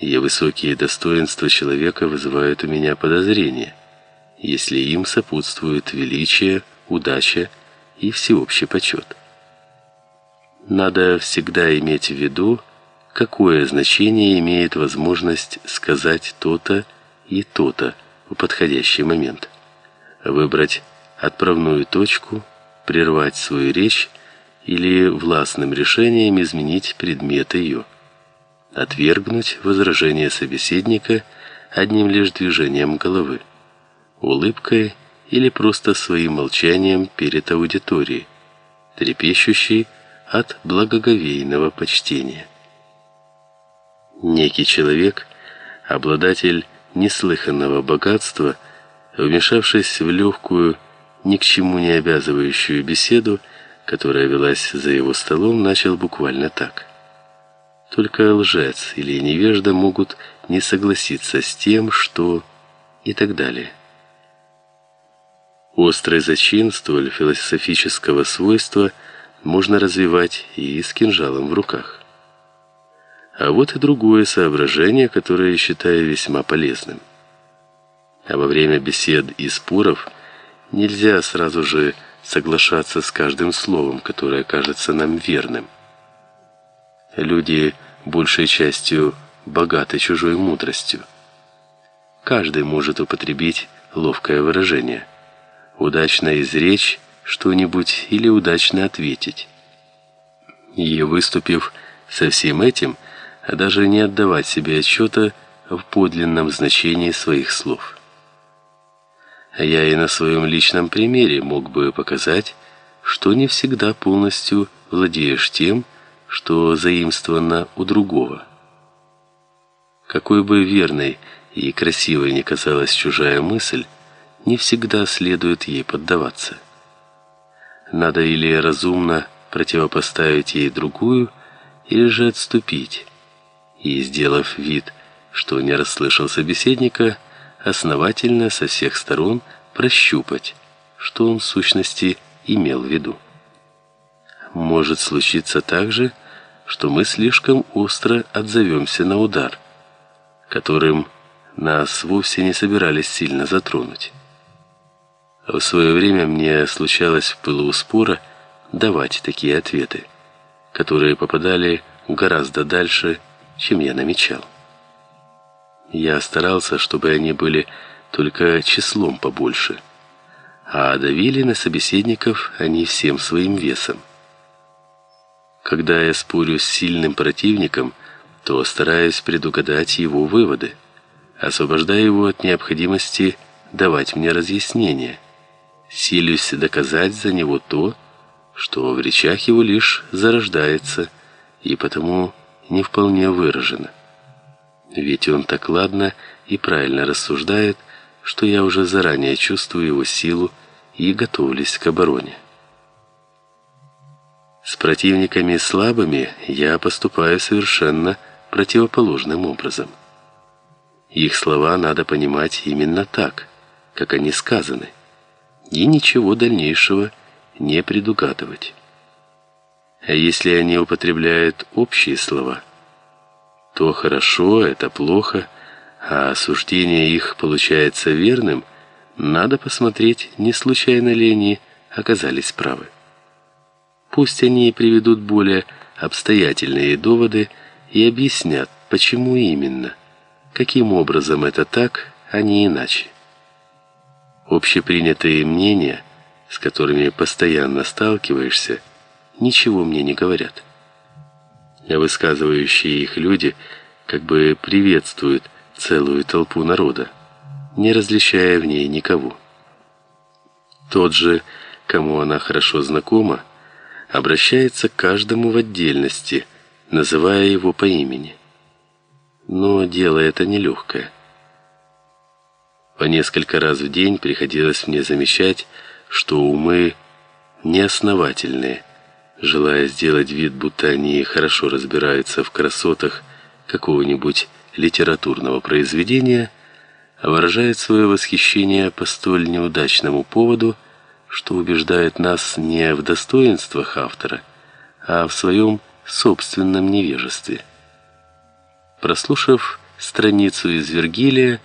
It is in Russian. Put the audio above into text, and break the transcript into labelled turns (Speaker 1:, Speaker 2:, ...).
Speaker 1: Ее высокие достоинства человека вызывают у меня подозрения, если им сопутствует величие, удача и всеобщий почет. Надо всегда иметь в виду, какое значение имеет возможность сказать то-то и то-то в подходящий момент. Выбрать отправную точку, прервать свою речь или властным решением изменить предмет ее. Отвергнуть возражение собеседника одним лишь движением головы, улыбкой или просто своим молчанием перед аудиторией, трепещущей от благоговейного почтения. Некий человек, обладатель неслыханного богатства, вмешавшись в легкую, ни к чему не обязывающую беседу, которая велась за его столом, начал буквально так: только лжец или невежда могут не согласиться с тем, что и так далее. Острый зачин столь философического свойства можно развивать и с кинжалом в руках. А вот и другое соображение, которое я считаю весьма полезным. А во время бесед и споров нельзя сразу же соглашаться с каждым словом, которое кажется нам верным. Люди большей частью богаты чужой мудростью. Каждый может употребить ловкое выражение, удачно изречь что-нибудь или удачно ответить. И выступив со всем этим, а даже не отдавать себе отчета в подлинном значении своих слов. Я и на своем личном примере мог бы показать, что не всегда полностью владеешь тем, что заимствовано у другого. Какой бы верной и красивой ни казалась чужая мысль, не всегда следует ей поддаваться. Надо или разумно противопоставить ей другую, или же отступить и, сделав вид, что не расслышал собеседника, основательно со всех сторон прощупать, что он в сущности имел в виду. Может случиться также, что мы слишком остро отзовемся на удар, которым нас вовсе не собирались сильно затронуть. В свое время мне случалось в пылу спора давать такие ответы, которые попадали гораздо дальше, чем я намечал. Я старался, чтобы они были только числом побольше, а давили на собеседников они всем своим весом. Когда я спорю с сильным противником, то стараюсь предугадать его выводы, освобождая его от необходимости давать мне разъяснения, силюсь доказать за него то, что в речах его лишь зарождается и потому не вполне выражено. Ведь он так ладно и правильно рассуждает, что я уже заранее чувствую его силу и готовлюсь к обороне. С противниками слабыми я поступаю совершенно противоположным образом. Их слова надо понимать именно так, как они сказаны, и ничего дальнейшего не предугадывать. А если они употребляют общие слова, то хорошо, это плохо, а осуждение их получается верным, надо посмотреть, не случайно ли они оказались правы. Пусть они приведут более обстоятельные доводы и объяснят, почему именно, каким образом это так, а не иначе. Общепринятые мнения, с которыми постоянно сталкиваешься, ничего мне не говорят. А высказывающие их люди как бы приветствуют целую толпу народа, не различая в ней никого. Тот же, кому она хорошо знакома, обращается к каждому в отдельности, называя его по имени. Но дело это нелегкое. По несколько раз в день приходилось мне замечать, что умы неосновательные – желая сделать вид, будто они хорошо разбираются в красотах какого-нибудь литературного произведения, выражает свое восхищение по столь неудачному поводу, что убеждает нас не в достоинствах автора, а в своем собственном невежестве. Прослушав страницу из Вергилия